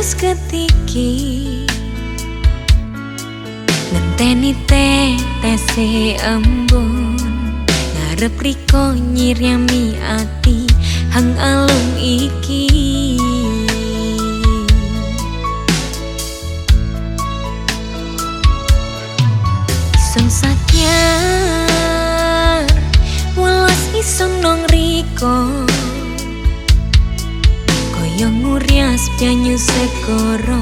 ketiki. Ngenteni tetese embun Ngarep riko nyiriami ati Hang alung iki. Sun sakyar Walas isun nong riko Koyo ngurias pianyu sekoro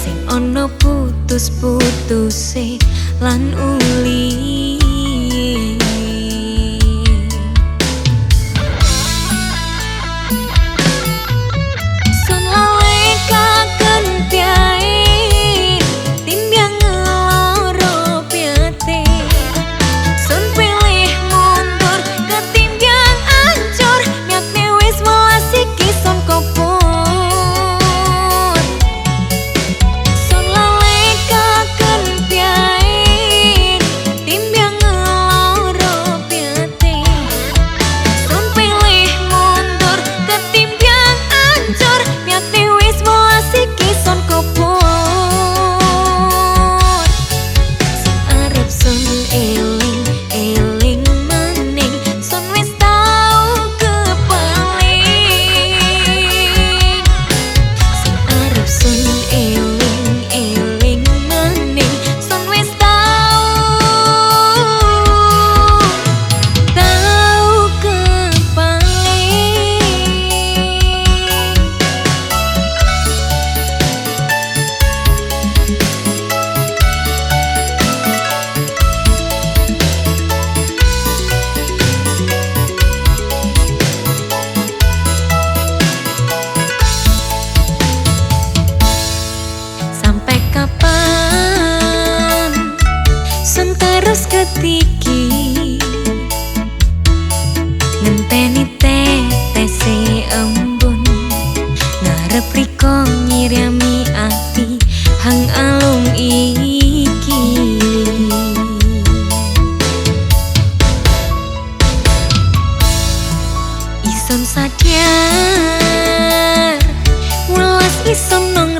Sing ono putus-putuse lan uli tiki ngenteni tetes embun ngarep riko nyirami ati hang alung iki. Isom sadar mulas isom nong